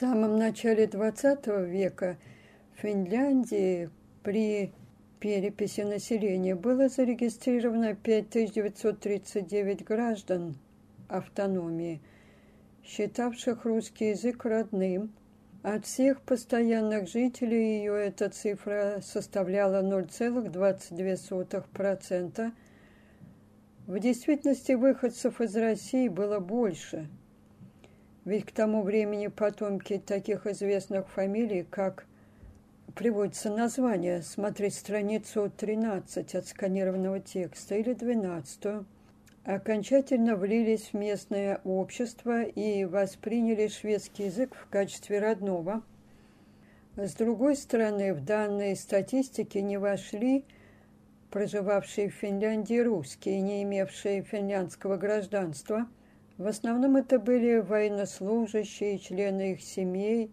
самом начале XX века в Финляндии при переписи населения было зарегистрировано 5939 граждан автономии, считавших русский язык родным. От всех постоянных жителей ее эта цифра составляла 0,22%. В действительности выходцев из России было больше – ведь к тому времени потомки таких известных фамилий, как приводится название, смотреть страницу 13 отсканированного текста или 12, окончательно влились в местное общество и восприняли шведский язык в качестве родного. С другой стороны, в данные статистики не вошли проживавшие в Финляндии русские, не имевшие финляндского гражданства – в основном это были военнослужащие, члены их семей,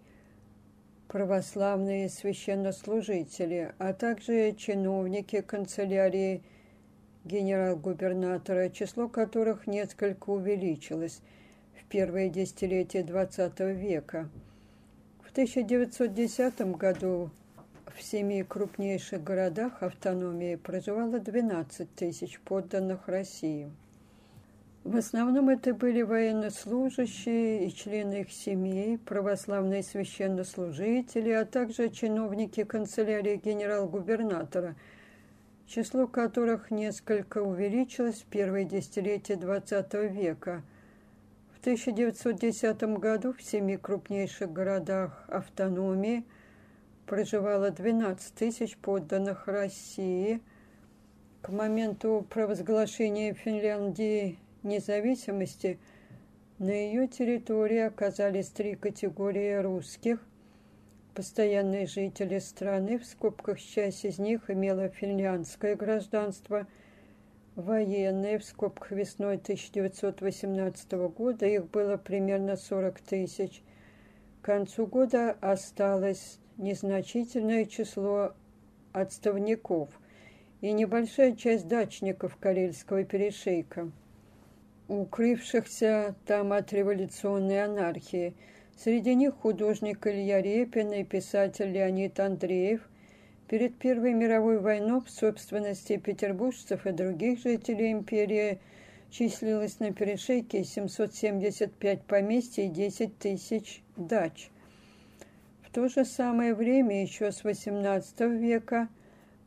православные священнослужители, а также чиновники канцелярии генерал-губернатора, число которых несколько увеличилось в первые десятилетия XX века. В 1910 году в семи крупнейших городах автономии проживало 12 тысяч подданных России. В основном это были военнослужащие и члены их семей, православные священнослужители, а также чиновники канцелярии генерал-губернатора, число которых несколько увеличилось в первые десятилетия XX века. В 1910 году в семи крупнейших городах автономии проживало 12 тысяч подданных России. К моменту провозглашения Финляндии независимости на ее территории оказались три категории русских. Постоянные жители страны, в скобках часть из них имела финляндское гражданство, военные, в скобках весной 1918 года, их было примерно 40 тысяч. К концу года осталось незначительное число отставников и небольшая часть дачников Карельского перешейка укрывшихся там от революционной анархии. Среди них художник Илья Репин и писатель Леонид Андреев. Перед Первой мировой войной в собственности петербуржцев и других жителей империи числилось на перешейке 775 поместьй и 10 тысяч дач. В то же самое время, еще с XVIII века,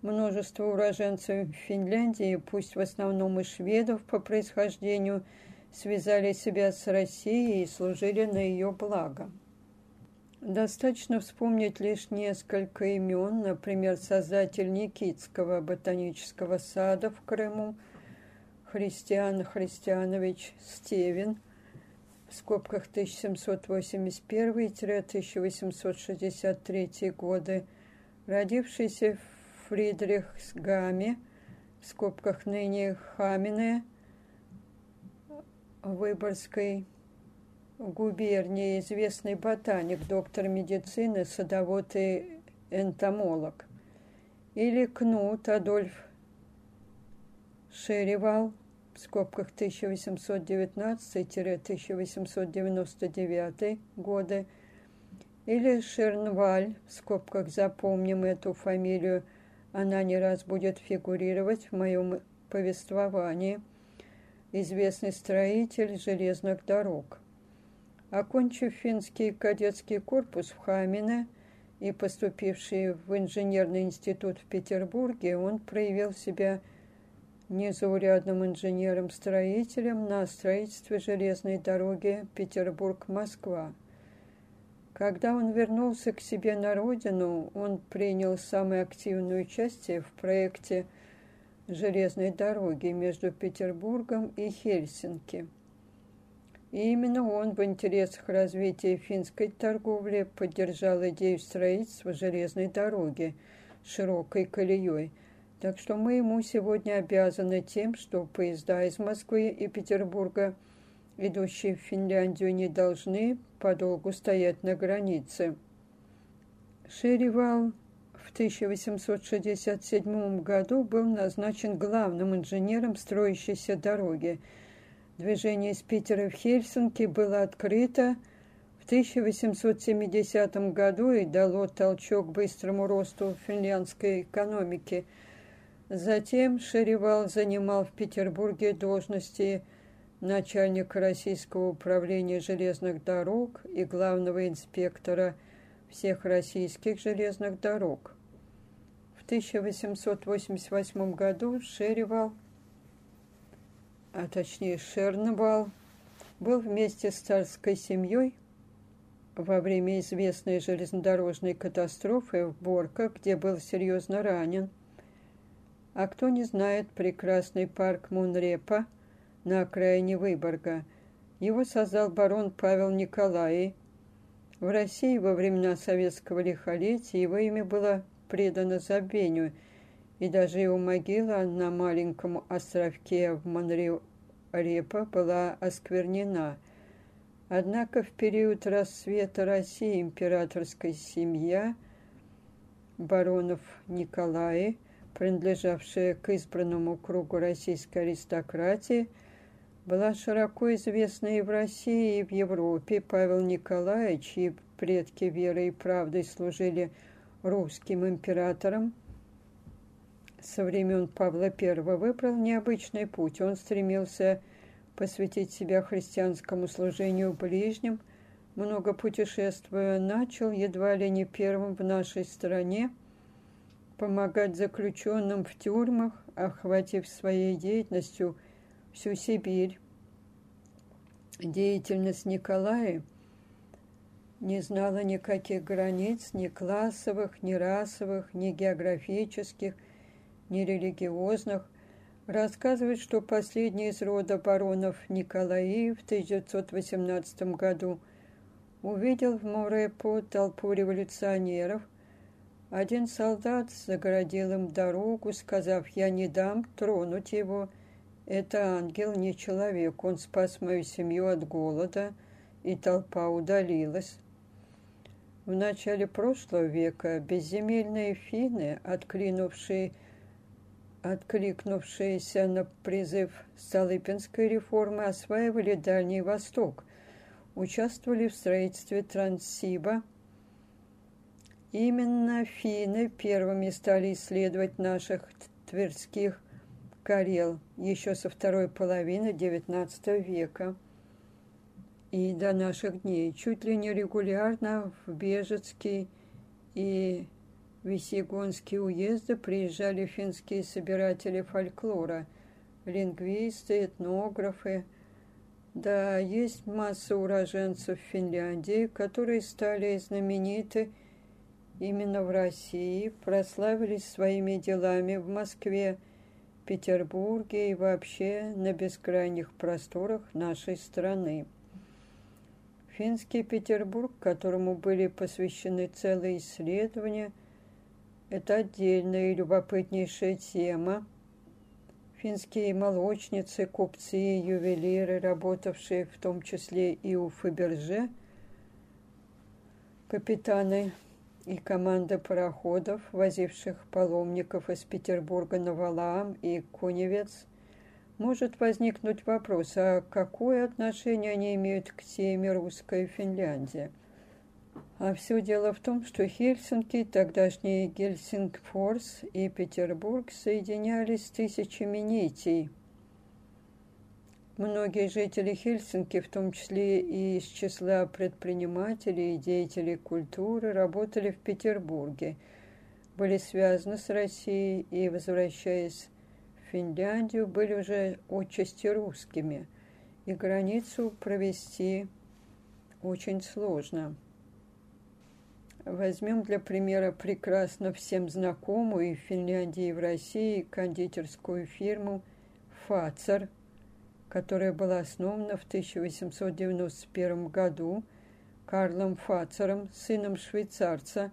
Множество уроженцев Финляндии, пусть в основном и шведов по происхождению, связали себя с Россией и служили на ее благо. Достаточно вспомнить лишь несколько имен, например, создатель Никитского ботанического сада в Крыму, Христиан Христианович Стевин, в скобках 1781-1863 годы, родившийся в Фридрихсгаме, в скобках ныне Хамине, Выборгской губернии, известный ботаник, доктор медицины, садовод и энтомолог. Или Кнут Адольф Шеривал, в скобках 1819-1899 годы, или Шернваль, в скобках запомним эту фамилию, она не раз будет фигурировать в моем повествовании. Известный строитель железных дорог. Окончив финский кадетский корпус в Хамине и поступивший в инженерный институт в Петербурге, он проявил себя незаурядным инженером-строителем на строительстве железной дороги Петербург-Москва. Когда он вернулся к себе на родину, он принял самое активное участие в проекте железной дороги между Петербургом и Хельсинки. И именно он в интересах развития финской торговли поддержал идею строительства железной дороги широкой колеей. Так что мы ему сегодня обязаны тем, что поезда из Москвы и Петербурга – идущие в Финляндию, не должны подолгу стоять на границе. Шеривал в 1867 году был назначен главным инженером строящейся дороги. Движение из Питера в Хельсинки было открыто в 1870 году и дало толчок быстрому росту финляндской экономики. Затем Шеривал занимал в Петербурге должности начальника Российского управления железных дорог и главного инспектора всех российских железных дорог. В 1888 году Шеривал, а точнее Шернвал, был вместе с царской семьей во время известной железнодорожной катастрофы в Борко, где был серьезно ранен. А кто не знает прекрасный парк Мунрепа на окраине Выборга? Его создал барон Павел Николаи. В России во времена советского лихолетия его имя было предано забвению, и даже его могила на маленьком островке в Монрепа была осквернена – Однако в период расцвета России императорская семья баронов Николаи, принадлежавшая к избранному кругу российской аристократии, была широко известна и в России, и в Европе. Павел Николаевич, чьи предки верой и правдой служили русским императорам, со времен Павла I выбрал необычный путь. Он стремился посвятить себя христианскому служению ближним, много путешествуя, начал едва ли не первым в нашей стране помогать заключенным в тюрьмах, охватив своей деятельностью всю Сибирь. Деятельность Николая не знала никаких границ, ни классовых, ни расовых, ни географических, ни религиозных – рассказывает, что последний из рода баронов Николаи в 1918 году увидел в Морепо толпу революционеров. Один солдат загородил им дорогу, сказав, «Я не дам тронуть его. Это ангел, не человек. Он спас мою семью от голода». И толпа удалилась. В начале прошлого века безземельные финны, отклинувшие откликнувшиеся на призыв Столыпинской реформы, осваивали Дальний Восток, участвовали в строительстве Транссиба. Именно финны первыми стали исследовать наших тверских Карел еще со второй половины XIX века и до наших дней, чуть ли не регулярно в Бежецкий и Весьегонские уезды приезжали финские собиратели фольклора, лингвисты, этнографы. Да, есть масса уроженцев Финляндии, которые стали знамениты именно в России, прославились своими делами в Москве, Петербурге и вообще на бескрайних просторах нашей страны. Финский Петербург, которому были посвящены целые исследования – это отдельная и любопытнейшая тема. Финские молочницы, купцы ювелиры, работавшие в том числе и у Фаберже, капитаны и команда пароходов, возивших паломников из Петербурга на Валаам и Куневец, может возникнуть вопрос, а какое отношение они имеют к теме русская Финляндия? А все дело в том, что Хельсинки, тогдашний Гельсингфорс и Петербург соединялись тысячами нитей. Многие жители Хельсинки, в том числе и из числа предпринимателей и деятелей культуры, работали в Петербурге, были связаны с Россией и, возвращаясь в Финляндию, были уже отчасти русскими, и границу провести очень сложно. Возьмем для примера прекрасно всем знакомую и в Финляндии, и в России кондитерскую фирму «Фацер», которая была основана в 1891 году Карлом Фацером, сыном швейцарца,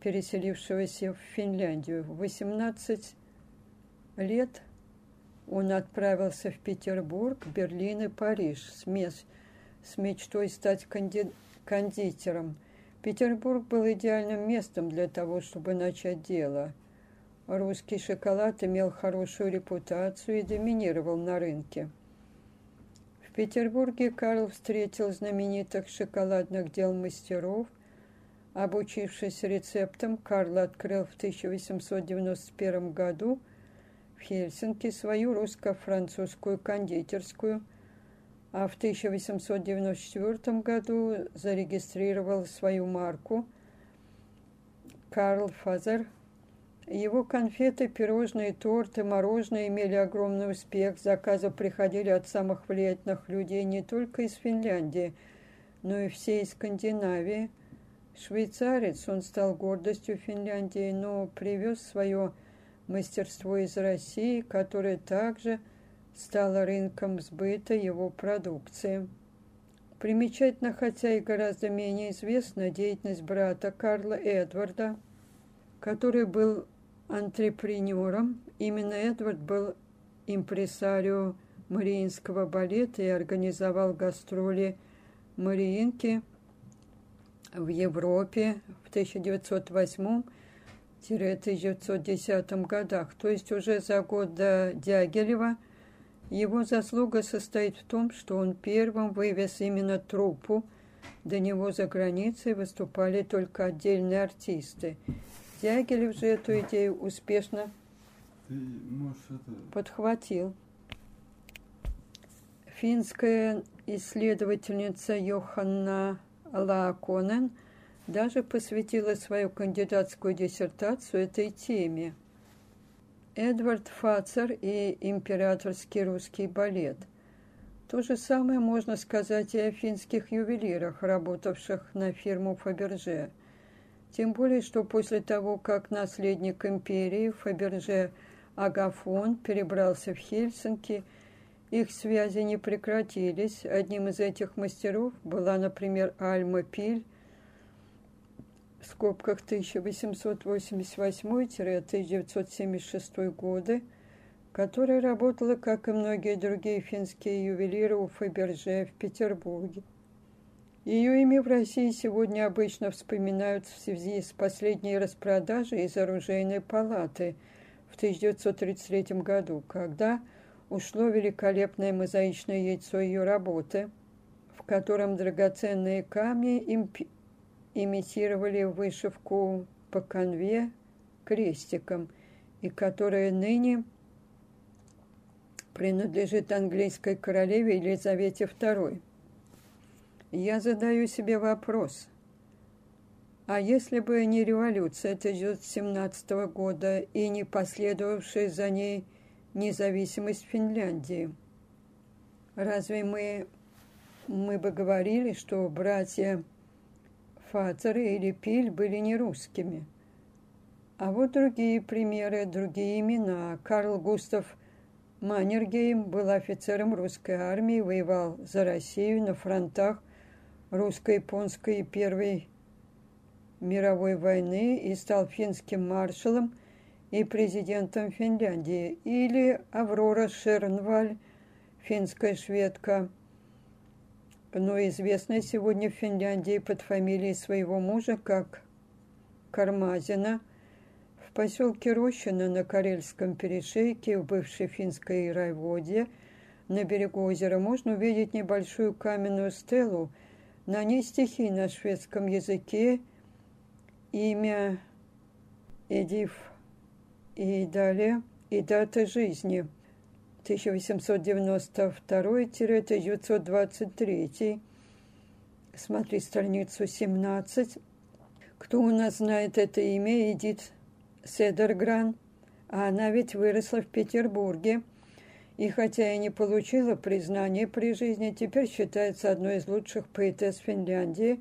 переселившегося в Финляндию. В 18 лет он отправился в Петербург, Берлин и Париж с, мечтой стать конди, кондитером – Петербург был идеальным местом для того, чтобы начать дело. Русский шоколад имел хорошую репутацию и доминировал на рынке. В Петербурге Карл встретил знаменитых шоколадных дел мастеров. Обучившись рецептам, Карл открыл в 1891 году в Хельсинки свою русско-французскую кондитерскую, а в 1894 году зарегистрировал свою марку «Карл Фазер» Его конфеты, пирожные, торты, мороженое имели огромный успех. Заказы приходили от самых влиятельных людей не только из Финляндии, но и всей Скандинавии. Швейцарец, он стал гордостью Финляндии, но привез свое мастерство из России, которое также стало рынком сбыта его продукции. Примечательно, хотя и гораздо менее известна деятельность брата Карла Эдварда, который был антрепренером. Именно Эдвард был импресарио Мариинского балета и организовал гастроли Мариинки в Европе в 1908-1910 годах. То есть уже за год до Дягилева его заслуга состоит в том, что он первым вывез именно труппу. До него за границей выступали только отдельные артисты. Дягилев же эту идею успешно подхватил. Финская исследовательница Йоханна Лааконен даже посвятила свою кандидатскую диссертацию этой теме. Эдвард Фацер и императорский русский балет. То же самое можно сказать и о финских ювелирах, работавших на фирму Фаберже – тем более, что после того, как наследник империи Фаберже Агафон перебрался в Хельсинки, их связи не прекратились. Одним из этих мастеров была, например, Альма Пиль, в скобках 1888-1976 годы, которая работала, как и многие другие финские ювелиры у Фаберже в Петербурге. Ее имя в России сегодня обычно вспоминают в связи с последней распродажей из оружейной палаты в 1933 году, когда ушло великолепное мозаичное яйцо ее работы, в котором драгоценные камни имп- имитировали вышивку по конве крестиком, и которая ныне принадлежит английской королеве Елизавете II. Я задаю себе вопрос. А если бы не революция 1917 года и не последовавшая за ней независимость Финляндии, разве мы, мы бы говорили, что братья Фацеры или Пиль были не русскими? А вот другие примеры, другие имена. Карл Густав Маннергейм был офицером русской армии, воевал за Россию на фронтах русско-японской Первой мировой войны и стал финским маршалом и президентом Финляндии, или Аврора Шернваль, финская шведка, но известная сегодня в Финляндии под фамилией своего мужа как Кармазина, в поселке Рощино на Карельском перешейке в бывшей финской райводе на берегу озера можно увидеть небольшую каменную стелу – на ней стихи на шведском языке, имя Эдиф и далее, и дата жизни 1892-1923. Смотри страницу 17. Кто у нас знает это имя? Эдит Седергран. А она ведь выросла в Петербурге – и хотя и не получила признания при жизни, теперь считается одной из лучших поэтесс Финляндии,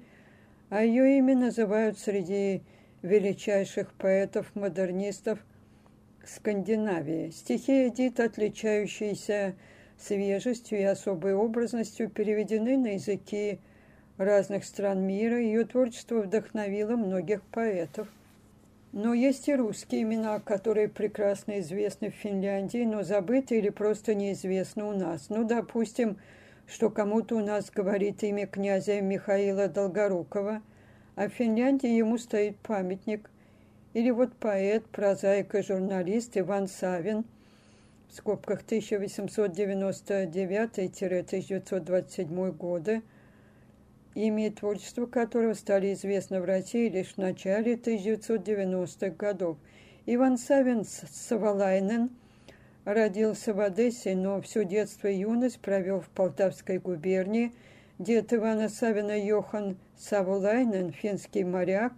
а ее имя называют среди величайших поэтов-модернистов Скандинавии. Стихи Эдит, отличающиеся свежестью и особой образностью, переведены на языки разных стран мира. Ее творчество вдохновило многих поэтов – но есть и русские имена, которые прекрасно известны в Финляндии, но забыты или просто неизвестны у нас. Ну, допустим, что кому-то у нас говорит имя князя Михаила Долгорукова, а в Финляндии ему стоит памятник. Или вот поэт, прозаик и журналист Иван Савин, в скобках 1899-1927 годы, имя и творчество которого стали известны в России лишь в начале 1990-х годов. Иван Савин Савалайнен родился в Одессе, но все детство и юность провел в Полтавской губернии. Дед Ивана Савина Йохан Савулайнен, финский моряк,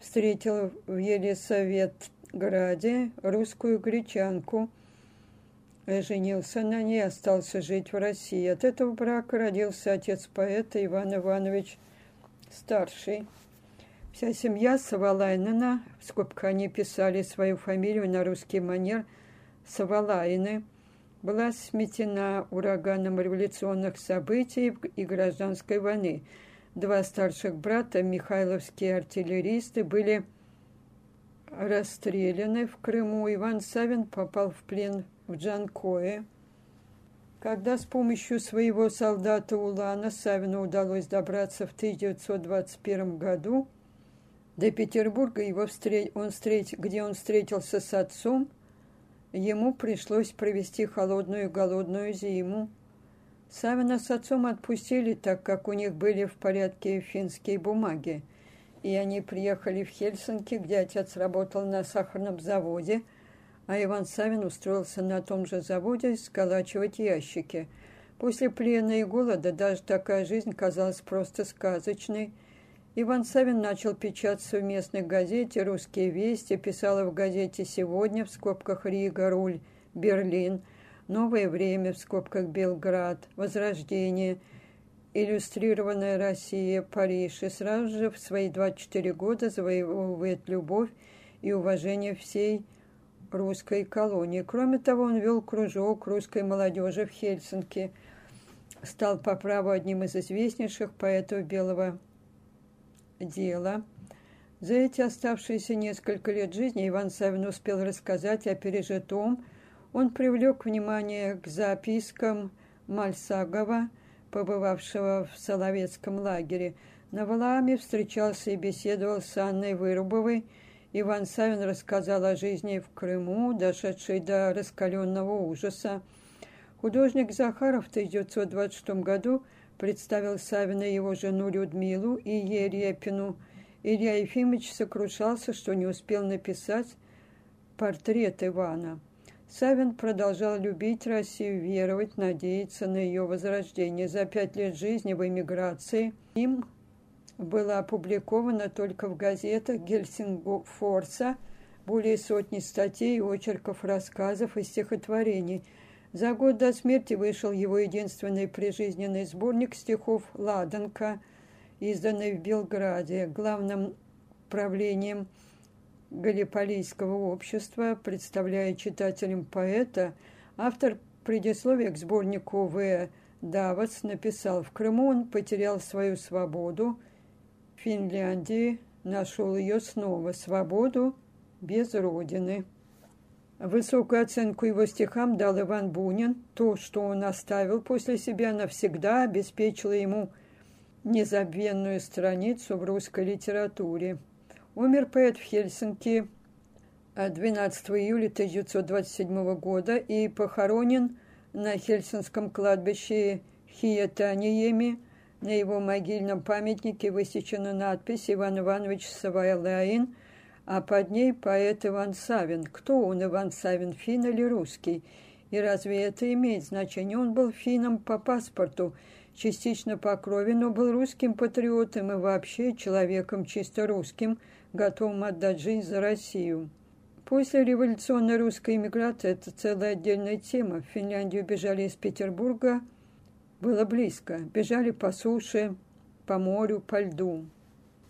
встретил в Елисаветграде русскую гречанку, женился на ней, остался жить в России. От этого брака родился отец поэта Иван Иванович Старший. Вся семья Савалайнена, в скобках они писали свою фамилию на русский манер, Савалайны, была сметена ураганом революционных событий и гражданской войны – Два старших брата, михайловские артиллеристы, были расстреляны в Крыму. Иван Савин попал в плен в Джанкое. Когда с помощью своего солдата Улана Савину удалось добраться в 1921 году до Петербурга, его встреч... он встреч... где он встретился с отцом, ему пришлось провести холодную голодную зиму. Савина с отцом отпустили, так как у них были в порядке финские бумаги. И они приехали в Хельсинки, где отец работал на сахарном заводе, а Иван Савин устроился на том же заводе сколачивать ящики. После плена и голода даже такая жизнь казалась просто сказочной. Иван Савин начал печататься в местной газете «Русские вести», писала в газете «Сегодня» в скобках «Рига», «Руль», «Берлин», Новое время в скобках Белград, Возрождение, иллюстрированная Россия, Париж. И сразу же в свои 24 года завоевывает любовь и уважение всей русской колонии. Кроме того, он вел кружок русской молодежи в Хельсинки, стал по праву одним из известнейших поэтов белого дела. За эти оставшиеся несколько лет жизни Иван Савин успел рассказать о пережитом, он привлек внимание к запискам Мальсагова, побывавшего в Соловецком лагере. На Валааме встречался и беседовал с Анной Вырубовой. Иван Савин рассказал о жизни в Крыму, дошедшей до раскаленного ужаса. Художник Захаров в 1926 году представил Савина его жену Людмилу и Ерепину. Илья Ефимович сокрушался, что не успел написать портрет Ивана. Савин продолжал любить Россию, веровать, надеяться на ее возрождение. За пять лет жизни в эмиграции им было опубликовано только в газетах Гельсингфорса более сотни статей, очерков, рассказов и стихотворений. За год до смерти вышел его единственный прижизненный сборник стихов «Ладанка», изданный в Белграде. Главным правлением – Галиполийского общества, представляя читателям поэта, автор предисловия к сборнику В. Давац написал, в Крыму он потерял свою свободу, Финляндии нашел ее снова, свободу без родины. Высокую оценку его стихам дал Иван Бунин. То, что он оставил после себя, навсегда обеспечило ему незабвенную страницу в русской литературе. Умер поэт в Хельсинки 12 июля 1927 года и похоронен на Хельсинском кладбище Хиетаниеми. На его могильном памятнике высечена надпись «Иван Иванович Савайлаин», а под ней поэт Иван Савин. Кто он, Иван Савин, фин или русский? И разве это имеет значение? Он был финном по паспорту, частично по крови, но был русским патриотом и вообще человеком чисто русским – готовым отдать жизнь за Россию. После революционной русской эмиграции это целая отдельная тема. В Финляндию бежали из Петербурга, было близко. Бежали по суше, по морю, по льду.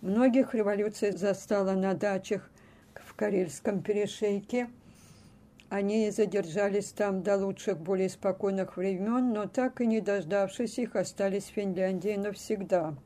Многих революция застала на дачах в Карельском перешейке. Они задержались там до лучших, более спокойных времен, но так и не дождавшись их, остались в Финляндии навсегда –